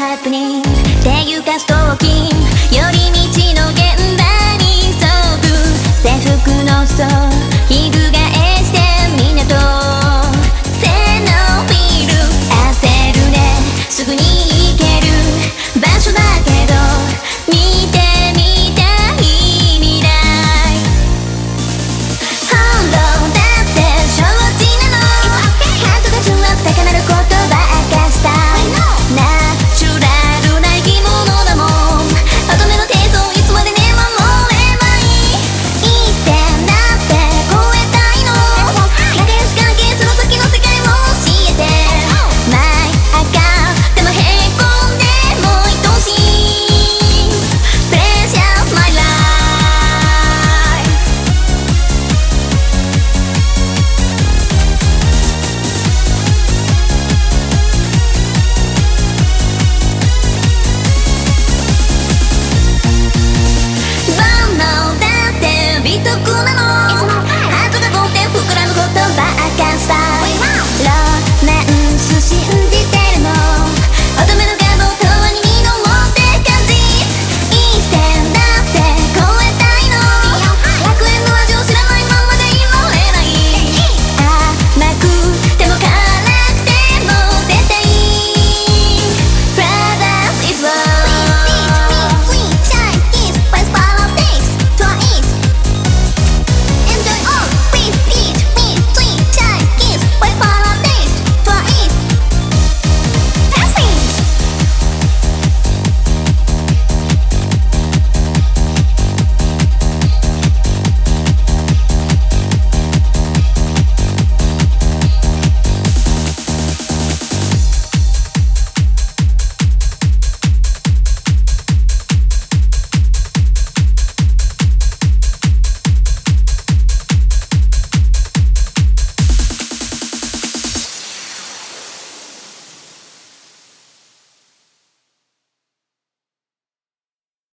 ハプニングっていうかストーキン寄り道の現場に遭遇制服のストー